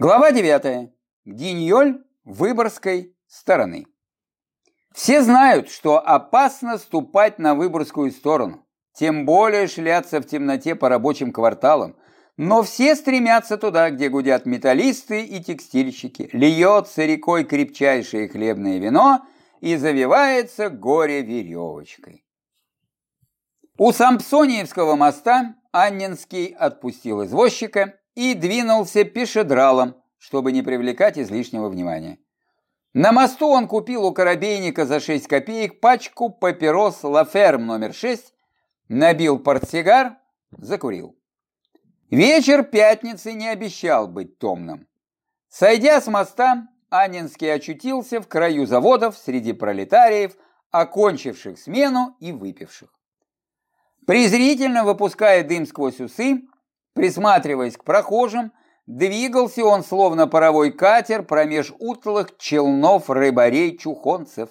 Глава 9. Гиньоль Выборгской стороны. Все знают, что опасно ступать на Выборгскую сторону, тем более шляться в темноте по рабочим кварталам, но все стремятся туда, где гудят металлисты и текстильщики, льется рекой крепчайшее хлебное вино и завивается горе веревочкой. У Сампсониевского моста Анненский отпустил извозчика и двинулся пешедралом, чтобы не привлекать излишнего внимания. На мосту он купил у коробейника за 6 копеек пачку папирос Лаферм номер 6, набил портсигар, закурил. Вечер пятницы не обещал быть томным. Сойдя с моста, Анинский очутился в краю заводов среди пролетариев, окончивших смену и выпивших. Презрительно выпуская дым сквозь усы, Присматриваясь к прохожим, двигался он словно паровой катер промеж утлых челнов рыбарей-чухонцев.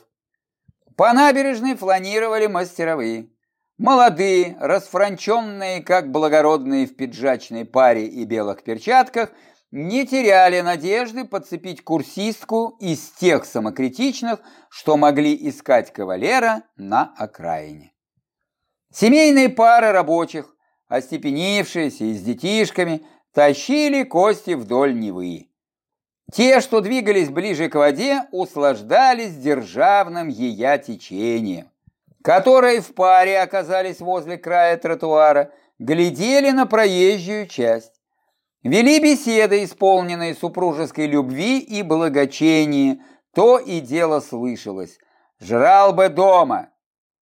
По набережной фланировали мастеровые. Молодые, расфранченные, как благородные в пиджачной паре и белых перчатках, не теряли надежды подцепить курсистку из тех самокритичных, что могли искать кавалера на окраине. Семейные пары рабочих, остепенившиеся и с детишками, тащили кости вдоль Невы. Те, что двигались ближе к воде, услаждались державным ея течением, которые в паре оказались возле края тротуара, глядели на проезжую часть. Вели беседы, исполненные супружеской любви и благочения, то и дело слышалось. «Жрал бы дома!»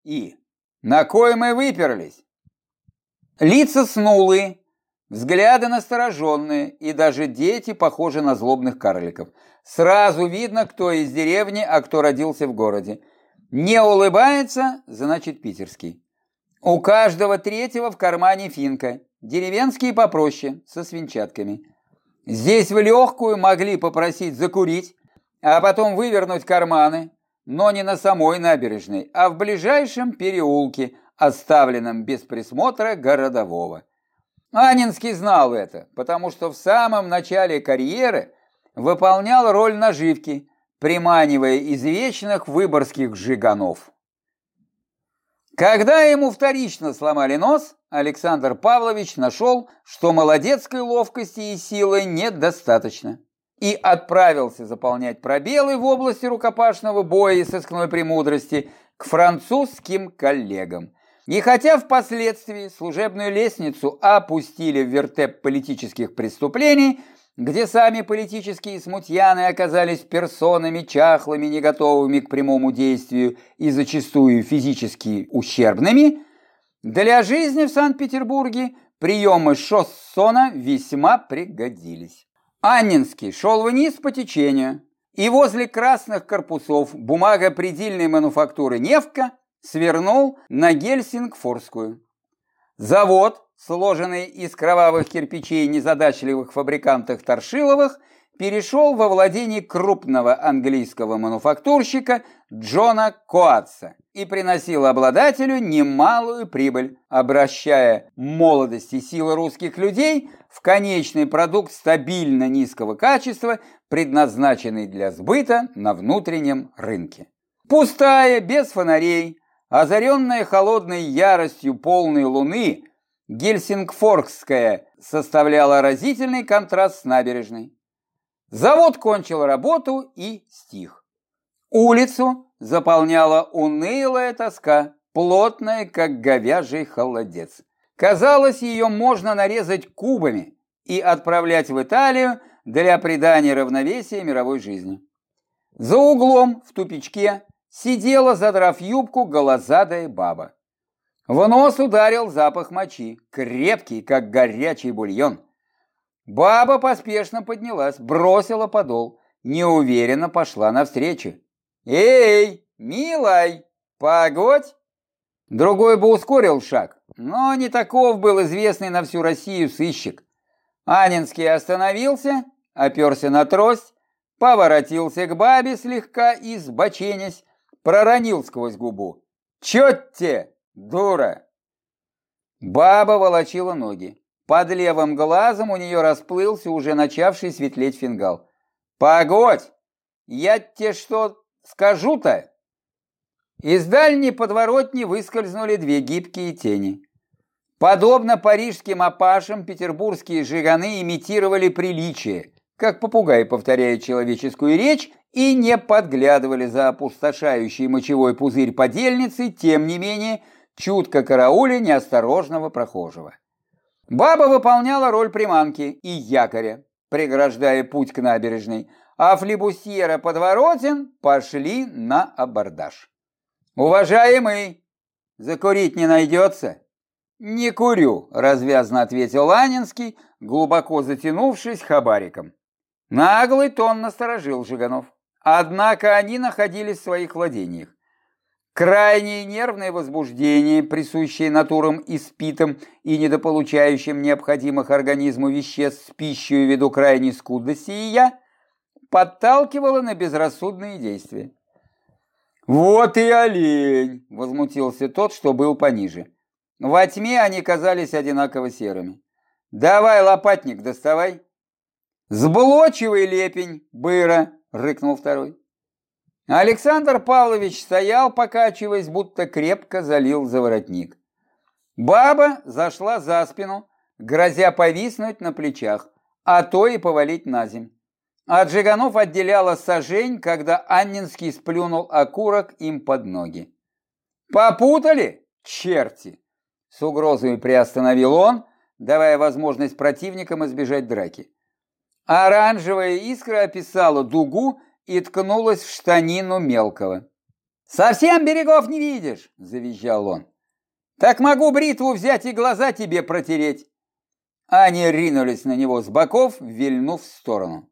и «На кой мы выперлись?» Лица снулые, взгляды настороженные, и даже дети похожи на злобных карликов. Сразу видно, кто из деревни, а кто родился в городе. Не улыбается, значит питерский. У каждого третьего в кармане финка, деревенские попроще, со свинчатками. Здесь в легкую могли попросить закурить, а потом вывернуть карманы, но не на самой набережной, а в ближайшем переулке, оставленном без присмотра городового. Анинский знал это, потому что в самом начале карьеры выполнял роль наживки, приманивая извечных выборгских жиганов. Когда ему вторично сломали нос, Александр Павлович нашел, что молодецкой ловкости и силы недостаточно, и отправился заполнять пробелы в области рукопашного боя и сыскной премудрости к французским коллегам – и хотя впоследствии служебную лестницу опустили в вертеп политических преступлений, где сами политические смутьяны оказались персонами чахлыми, не готовыми к прямому действию и зачастую физически ущербными, для жизни в Санкт-Петербурге приемы Шоссона весьма пригодились. Аннинский шел вниз по течению, и возле красных корпусов бумага предельной мануфактуры «Невка» свернул на Гельсингфорскую. Завод, сложенный из кровавых кирпичей незадачливых фабрикантов Торшиловых, перешел во владение крупного английского мануфактурщика Джона Коатса и приносил обладателю немалую прибыль, обращая молодость и силы русских людей в конечный продукт стабильно низкого качества, предназначенный для сбыта на внутреннем рынке. Пустая, без фонарей, Озаренная холодной яростью полной луны, Гельсингфоркская составляла разительный контраст с набережной. Завод кончил работу и стих. Улицу заполняла унылая тоска, плотная, как говяжий холодец. Казалось, ее можно нарезать кубами и отправлять в Италию для придания равновесия мировой жизни. За углом, в тупичке, сидела, задрав юбку, голозадая баба. В нос ударил запах мочи, крепкий, как горячий бульон. Баба поспешно поднялась, бросила подол, неуверенно пошла навстречу. «Эй, милай, погодь!» Другой бы ускорил шаг, но не таков был известный на всю Россию сыщик. Анинский остановился, оперся на трость, поворотился к бабе слегка избоченясь, проронил сквозь губу. «Чё те, дура?» Баба волочила ноги. Под левым глазом у нее расплылся уже начавший светлеть фингал. «Погодь! Я тебе что скажу-то?» Из дальней подворотни выскользнули две гибкие тени. Подобно парижским апашам, петербургские жиганы имитировали приличие, как попугаи повторяют человеческую речь, и не подглядывали за опустошающий мочевой пузырь подельницы, тем не менее, чутко карауля неосторожного прохожего. Баба выполняла роль приманки и якоря, преграждая путь к набережной, а флибусьера подворотен пошли на абордаж. «Уважаемый, закурить не найдется?» «Не курю», — развязно ответил Анинский, глубоко затянувшись хабариком. Наглый тон насторожил Жиганов. Однако они находились в своих владениях. Крайнее нервное возбуждение, присущее натурам испитым и недополучающим необходимых организму веществ с пищей ввиду крайней скудости и я, подталкивало на безрассудные действия. «Вот и олень!» — возмутился тот, что был пониже. Во тьме они казались одинаково серыми. «Давай, лопатник, доставай!» «Сблочивай лепень, быра!» — рыкнул второй. Александр Павлович стоял, покачиваясь, будто крепко залил заворотник. Баба зашла за спину, грозя повиснуть на плечах, а то и повалить на земь. От Жиганов отделяла сажень, когда Аннинский сплюнул окурок им под ноги. «Попутали? Черти!» С угрозой приостановил он, давая возможность противникам избежать драки. Оранжевая искра описала дугу и ткнулась в штанину мелкого. «Совсем берегов не видишь!» – завизжал он. «Так могу бритву взять и глаза тебе протереть!» Они ринулись на него с боков, вильнув в сторону.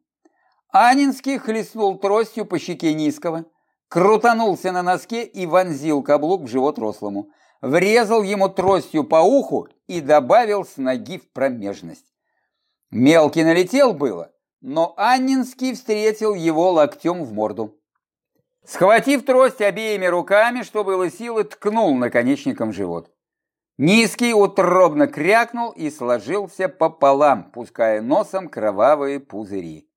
Анинский хлестнул тростью по щеке низкого, крутанулся на носке и вонзил каблук в живот рослому врезал ему тростью по уху и добавил с ноги в промежность. Мелкий налетел было, но Аннинский встретил его локтем в морду. Схватив трость обеими руками, что было силы, ткнул наконечником живот. Низкий утробно крякнул и сложился пополам, пуская носом кровавые пузыри.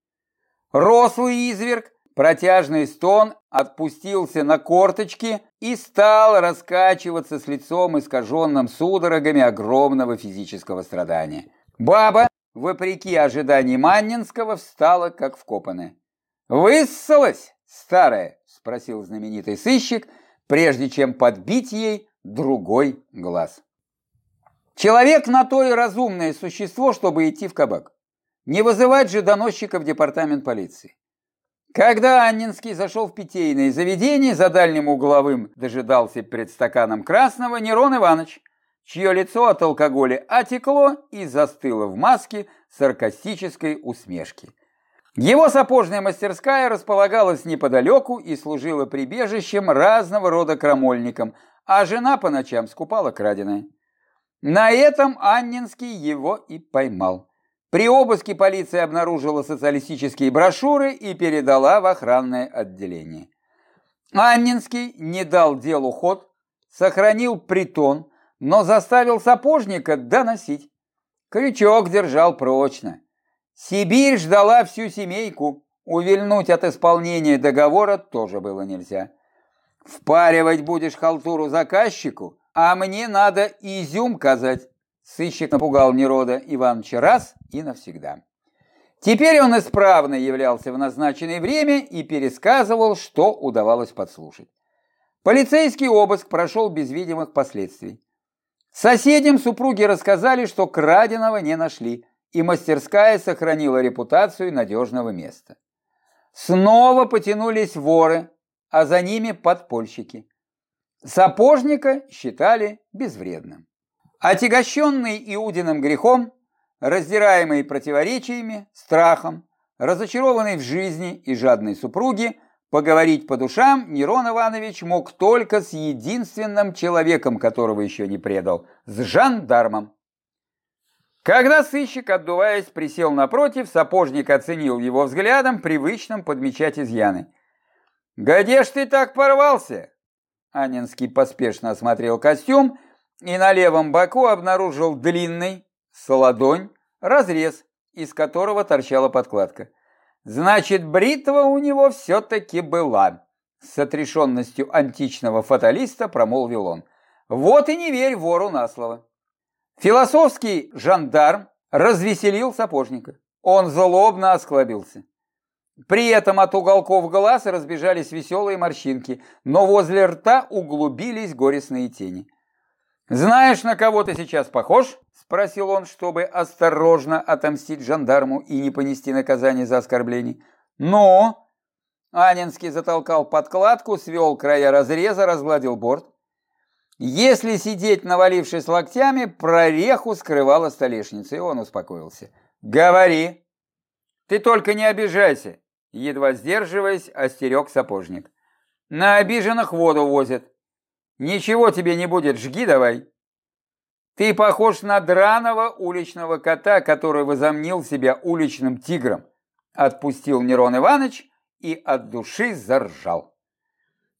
Рослый изверг Протяжный стон отпустился на корточки и стал раскачиваться с лицом, искаженным судорогами огромного физического страдания. Баба, вопреки ожиданиям Маннинского, встала как вкопанная. «Выссалась, старая?» – спросил знаменитый сыщик, прежде чем подбить ей другой глаз. Человек на то и разумное существо, чтобы идти в кабак. Не вызывать же доносчика в департамент полиции. Когда Аннинский зашел в питейное заведение, за дальним угловым дожидался перед стаканом красного Нерон Иванович, чье лицо от алкоголя отекло и застыло в маске саркастической усмешки. Его сапожная мастерская располагалась неподалеку и служила прибежищем разного рода крамольникам, а жена по ночам скупала краденое. На этом Аннинский его и поймал. При обыске полиция обнаружила социалистические брошюры и передала в охранное отделение. Аннинский не дал делу ход, сохранил притон, но заставил сапожника доносить. Крючок держал прочно. Сибирь ждала всю семейку, увильнуть от исполнения договора тоже было нельзя. Впаривать будешь халтуру заказчику, а мне надо изюм казать. Сыщик напугал Нерода Ивановича раз и навсегда. Теперь он исправно являлся в назначенное время и пересказывал, что удавалось подслушать. Полицейский обыск прошел без видимых последствий. Соседям супруги рассказали, что краденого не нашли, и мастерская сохранила репутацию надежного места. Снова потянулись воры, а за ними подпольщики. Сапожника считали безвредным. Отягощенный Иудиным грехом, раздираемый противоречиями, страхом, разочарованный в жизни и жадной супруге, поговорить по душам Нерон Иванович мог только с единственным человеком, которого еще не предал, с жандармом. Когда сыщик, отдуваясь, присел напротив, сапожник оценил его взглядом, привычным подмечать изъяны. «Где ж ты так порвался?» Анинский поспешно осмотрел костюм и на левом боку обнаружил длинный, с ладонь, разрез, из которого торчала подкладка. Значит, бритва у него все-таки была. С отрешенностью античного фаталиста промолвил он. Вот и не верь вору на слово. Философский жандарм развеселил сапожника. Он злобно осклабился. При этом от уголков глаз разбежались веселые морщинки, но возле рта углубились горестные тени. «Знаешь, на кого ты сейчас похож?» – спросил он, чтобы осторожно отомстить жандарму и не понести наказание за оскорбление. «Ну?» Анинский затолкал подкладку, свел края разреза, разгладил борт. Если сидеть, навалившись локтями, прореху скрывала столешница, и он успокоился. «Говори!» «Ты только не обижайся!» Едва сдерживаясь, остерег сапожник. «На обиженных воду возят. Ничего тебе не будет, жги давай!» «Ты похож на драного уличного кота, который возомнил себя уличным тигром!» Отпустил Нерон Иванович и от души заржал.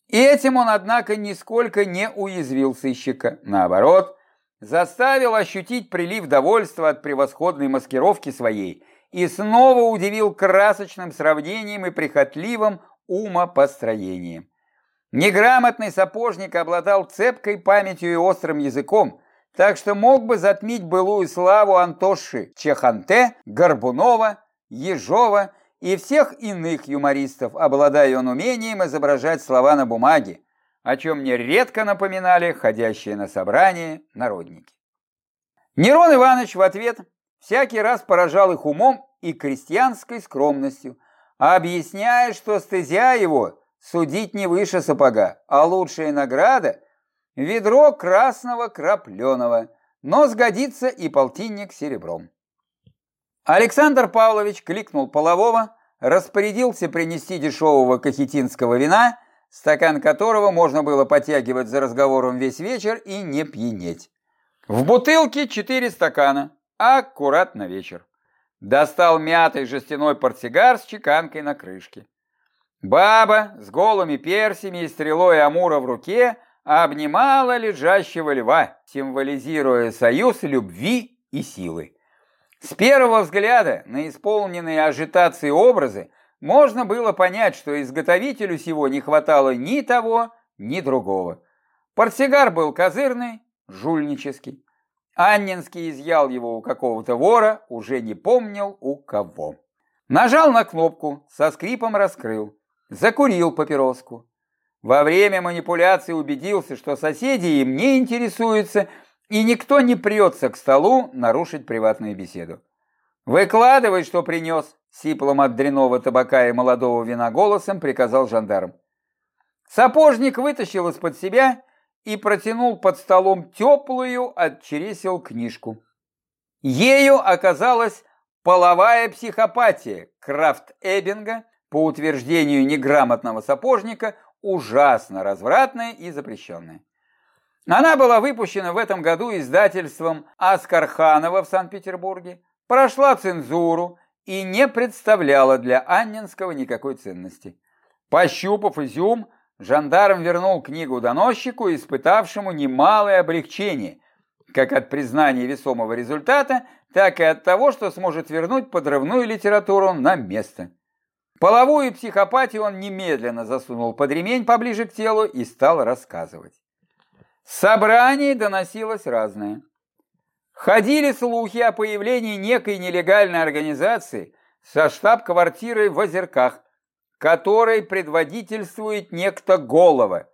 И этим он, однако, нисколько не уязвил сыщика. Наоборот, заставил ощутить прилив довольства от превосходной маскировки своей и снова удивил красочным сравнением и прихотливым умопостроением. Неграмотный сапожник обладал цепкой памятью и острым языком, так что мог бы затмить былую славу Антоши Чеханте, Горбунова, Ежова и всех иных юмористов, обладая он умением изображать слова на бумаге, о чем мне редко напоминали ходящие на собрание народники. Нерон Иванович в ответ всякий раз поражал их умом и крестьянской скромностью, объясняя, что стезя его судить не выше сапога, а лучшая награда – ведро красного крапленого, но сгодится и полтинник серебром. Александр Павлович кликнул полового, распорядился принести дешевого кахетинского вина, стакан которого можно было подтягивать за разговором весь вечер и не пьянеть. В бутылке четыре стакана, аккуратно вечер. Достал мятый жестяной портсигар с чеканкой на крышке. Баба с голыми персями и стрелой амура в руке обнимала лежащего льва, символизируя союз любви и силы. С первого взгляда на исполненные ажитации образы можно было понять, что изготовителю сего не хватало ни того, ни другого. Портсигар был козырный, жульнический. Аннинский изъял его у какого-то вора, уже не помнил у кого. Нажал на кнопку, со скрипом раскрыл, закурил папироску. Во время манипуляции убедился, что соседи им не интересуются, и никто не прется к столу нарушить приватную беседу. «Выкладывай, что принес!» Сиплом от дряного табака и молодого вина голосом приказал жандарм. Сапожник вытащил из-под себя и протянул под столом теплую от чересел книжку. Ею оказалась половая психопатия Крафт Эббинга, по утверждению неграмотного сапожника, ужасно развратная и запрещенная. Она была выпущена в этом году издательством Аскарханова в Санкт-Петербурге, прошла цензуру и не представляла для Анненского никакой ценности. Пощупав изюм, жандарм вернул книгу доносчику, испытавшему немалое облегчение, как от признания весомого результата, так и от того, что сможет вернуть подрывную литературу на место. Половую психопатию он немедленно засунул под ремень поближе к телу и стал рассказывать. Собраний доносилось разное. Ходили слухи о появлении некой нелегальной организации со штаб-квартирой в Озерках, которой предводительствует некто Голова.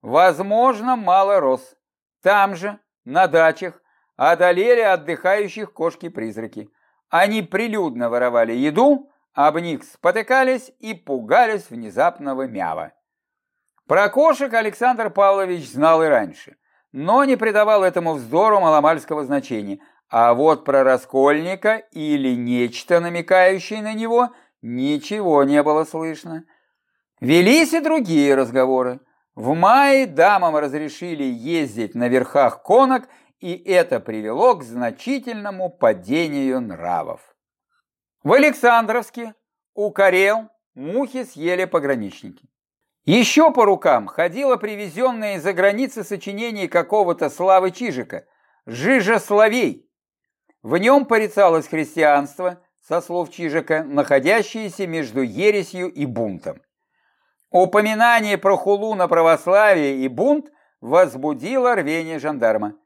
Возможно, мало рос. Там же, на дачах, одолели отдыхающих кошки-призраки. Они прилюдно воровали еду, об них спотыкались и пугались внезапного мява. Про кошек Александр Павлович знал и раньше но не придавал этому вздору маломальского значения. А вот про Раскольника или нечто, намекающее на него, ничего не было слышно. Велись и другие разговоры. В мае дамам разрешили ездить на верхах конок, и это привело к значительному падению нравов. В Александровске у Карел мухи съели пограничники. Еще по рукам ходило привезенное из-за границы сочинение какого-то Славы Чижика «Жижа Славей». В нем порицалось христианство, со слов Чижика, находящееся между ересью и бунтом. Упоминание про хулу на православие и бунт возбудило рвение жандарма.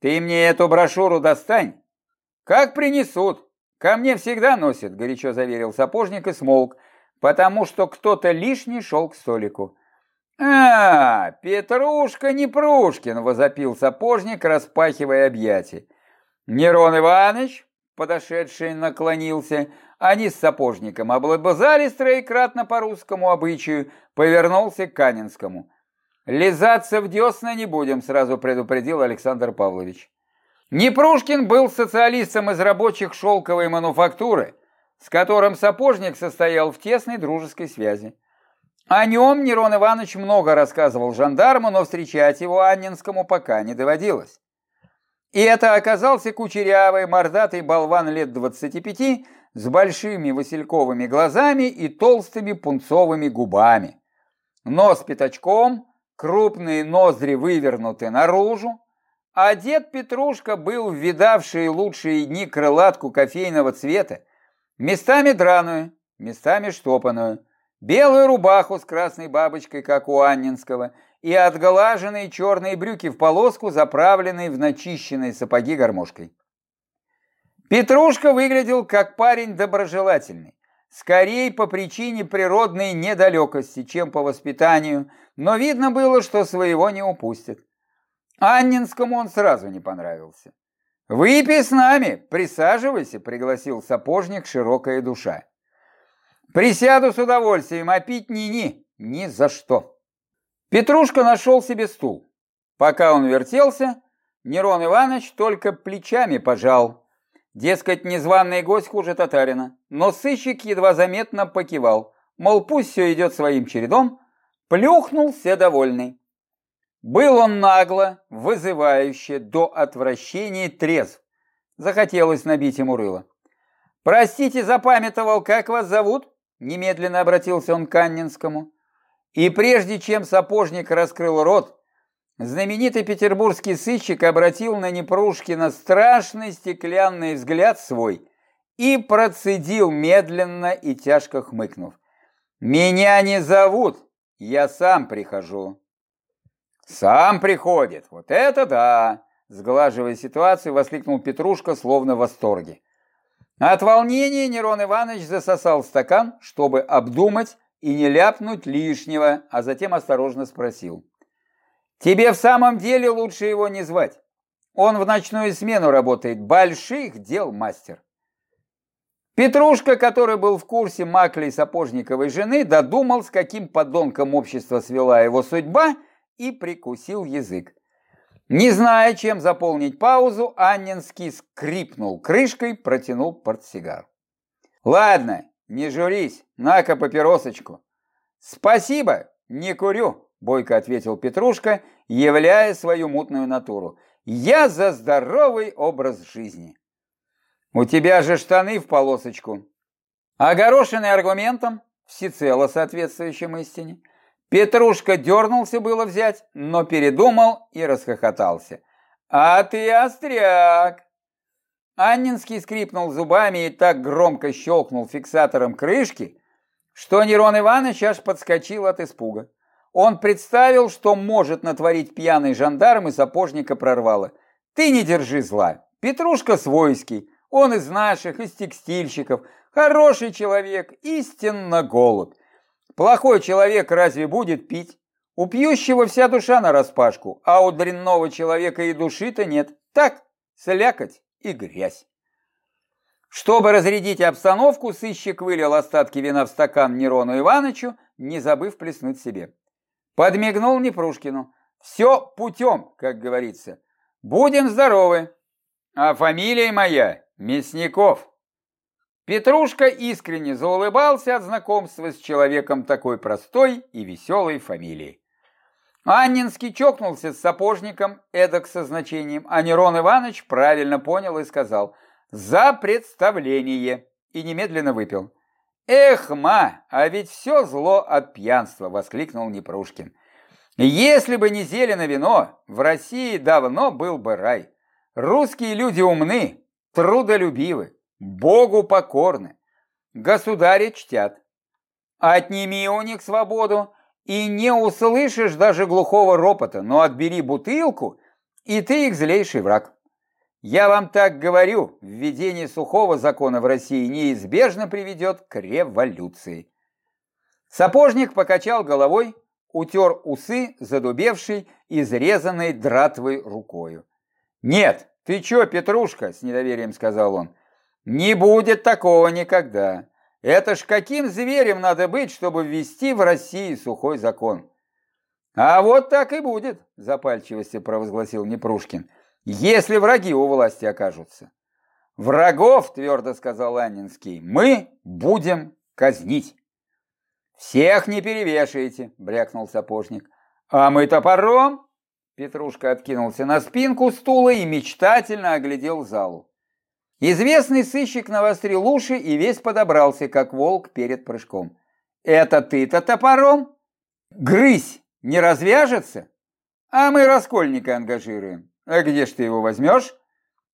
«Ты мне эту брошюру достань!» «Как принесут! Ко мне всегда носят», — горячо заверил сапожник и смолк, потому что кто-то лишний шел к столику. «А, Петрушка не Прушкин!» — возопил сапожник, распахивая объятия. Нерон Иванович, подошедший, наклонился, они с сапожником облобызались троекратно по русскому обычаю, повернулся к Канинскому. «Лизаться в десна не будем», — сразу предупредил Александр Павлович. Непрушкин был социалистом из рабочих шелковой мануфактуры, с которым сапожник состоял в тесной дружеской связи. О нем Нерон Иванович много рассказывал жандарму, но встречать его Аннинскому пока не доводилось. И это оказался кучерявый, мордатый болван лет 25 с большими васильковыми глазами и толстыми пунцовыми губами. Нос пятачком, крупные ноздри вывернуты наружу, а дед Петрушка был видавший лучшие дни крылатку кофейного цвета, местами драную, местами штопанную, белую рубаху с красной бабочкой, как у Аннинского, и отглаженные черные брюки в полоску, заправленные в начищенные сапоги гармошкой. Петрушка выглядел как парень доброжелательный, скорее по причине природной недалекости, чем по воспитанию, но видно было, что своего не упустит. Аннинскому он сразу не понравился. «Выпей с нами, присаживайся», — пригласил сапожник широкая душа. Присяду с удовольствием, а пить ни-ни, ни за что. Петрушка нашел себе стул. Пока он вертелся, Нерон Иванович только плечами пожал. Дескать, незваный гость хуже татарина. Но сыщик едва заметно покивал. Мол, пусть все идет своим чередом. Плюхнулся довольный. Был он нагло, вызывающе, до отвращения трезв. Захотелось набить ему рыло. «Простите, запамятовал, как вас зовут?» Немедленно обратился он к Аннинскому. И прежде чем сапожник раскрыл рот, знаменитый петербургский сыщик обратил на Непрушкина страшный стеклянный взгляд свой и процедил медленно и тяжко хмыкнув. «Меня не зовут, я сам прихожу». «Сам приходит, вот это да!» Сглаживая ситуацию, воскликнул Петрушка, словно в восторге. От волнения Нерон Иванович засосал стакан, чтобы обдумать и не ляпнуть лишнего, а затем осторожно спросил. «Тебе в самом деле лучше его не звать. Он в ночную смену работает, больших дел мастер». Петрушка, который был в курсе маклей Сапожниковой жены, додумал, с каким подонком общество свела его судьба, и прикусил язык. Не зная, чем заполнить паузу, Аннинский скрипнул крышкой, протянул портсигар. «Ладно, не журись, на-ка папиросочку». «Спасибо, не курю», — бойко ответил Петрушка, являя свою мутную натуру. «Я за здоровый образ жизни». «У тебя же штаны в полосочку». Огорошенный аргументом, всецело соответствующим истине, Петрушка дернулся было взять, но передумал и расхохотался. «А ты остряк!» Аннинский скрипнул зубами и так громко щелкнул фиксатором крышки, что Нерон Иванович аж подскочил от испуга. Он представил, что может натворить пьяный жандарм и сапожника прорвало. «Ты не держи зла. Петрушка свойский, он из наших, из текстильщиков, хороший человек, истинно голубь. Плохой человек разве будет пить? У пьющего вся душа нараспашку, а у дрянного человека и души-то нет. Так, слякоть и грязь. Чтобы разрядить обстановку, сыщик вылил остатки вина в стакан Нерону Ивановичу, не забыв плеснуть себе. Подмигнул Непрушкину. Все путем, как говорится. Будем здоровы. А фамилия моя Мясников. Петрушка искренне заулыбался от знакомства с человеком такой простой и веселой фамилии. Аннинский чокнулся с сапожником, эдак со значением, а Нерон Иванович правильно понял и сказал «За представление!» и немедленно выпил. «Эх, ма, а ведь все зло от пьянства!» — воскликнул Непрушкин. «Если бы не зелено вино, в России давно был бы рай. Русские люди умны, трудолюбивы, Богу покорны, государя чтят. Отними у них свободу, и не услышишь даже глухого ропота, но отбери бутылку, и ты их злейший враг. Я вам так говорю, введение сухого закона в России неизбежно приведет к революции. Сапожник покачал головой, утер усы, задубевший, изрезанной дратвой рукою. «Нет, ты чё, Петрушка?» – с недоверием сказал он. «Не будет такого никогда. Это ж каким зверем надо быть, чтобы ввести в России сухой закон?» «А вот так и будет», – запальчивости провозгласил Непрушкин, «если враги у власти окажутся». «Врагов, – твердо сказал Аннинский, – мы будем казнить». «Всех не перевешаете», – брякнул сапожник. «А мы топором?» Петрушка откинулся на спинку стула и мечтательно оглядел залу. Известный сыщик навострил уши и весь подобрался, как волк перед прыжком. «Это ты-то топором? Грысь не развяжется? А мы раскольника ангажируем. А где ж ты его возьмешь?»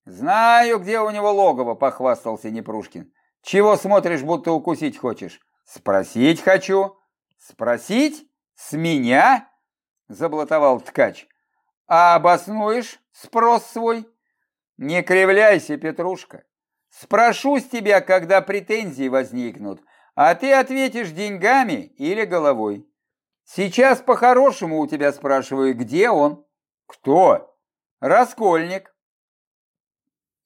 «Знаю, где у него логово», — похвастался Непрушкин. «Чего смотришь, будто укусить хочешь?» «Спросить хочу». «Спросить? С меня?» — заблатовал ткач. «А обоснуешь спрос свой?» «Не кривляйся, Петрушка. Спрошу с тебя, когда претензии возникнут, а ты ответишь деньгами или головой. Сейчас по-хорошему у тебя спрашиваю, где он?» «Кто?» «Раскольник».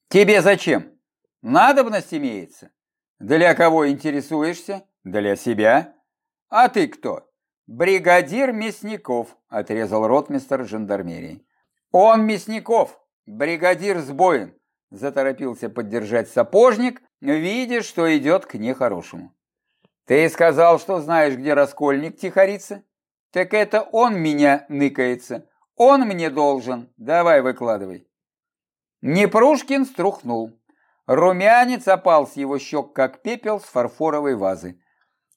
«Тебе зачем? Надобность имеется. Для кого интересуешься?» Для себя? А ты кто? Бригадир Мясников, отрезал ротмистер жандармерии. Он Мясников, бригадир сбоин, заторопился поддержать сапожник, видя, что идет к нехорошему. Ты сказал, что знаешь, где раскольник тихорится? Так это он меня ныкается. Он мне должен. Давай выкладывай. Непрушкин струхнул. Румянец опал с его щек, как пепел с фарфоровой вазы.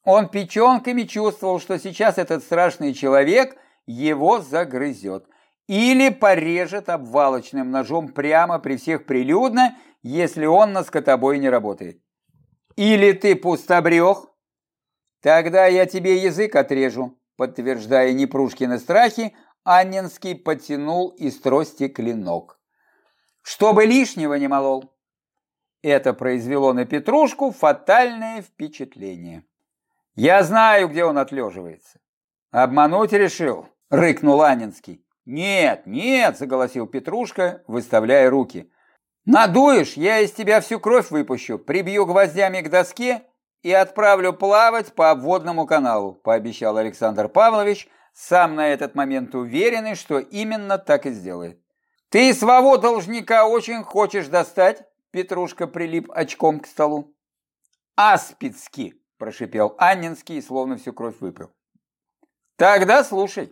Он печенками чувствовал, что сейчас этот страшный человек его загрызет. Или порежет обвалочным ножом прямо при всех прилюдно, если он на скотобой не работает. Или ты пустобрех? Тогда я тебе язык отрежу, подтверждая Непрушкины страхи, Анненский потянул из трости клинок. Чтобы лишнего не молол. Это произвело на Петрушку фатальное впечатление. Я знаю, где он отлеживается. Обмануть решил, рыкнул Анинский. Нет, нет, заголосил Петрушка, выставляя руки. Надуешь, я из тебя всю кровь выпущу, прибью гвоздями к доске и отправлю плавать по обводному каналу, пообещал Александр Павлович, сам на этот момент уверенный, что именно так и сделает. Ты своего должника очень хочешь достать? Петрушка прилип очком к столу. Аспидски, прошипел Аннинский, словно всю кровь выпил. Тогда слушай.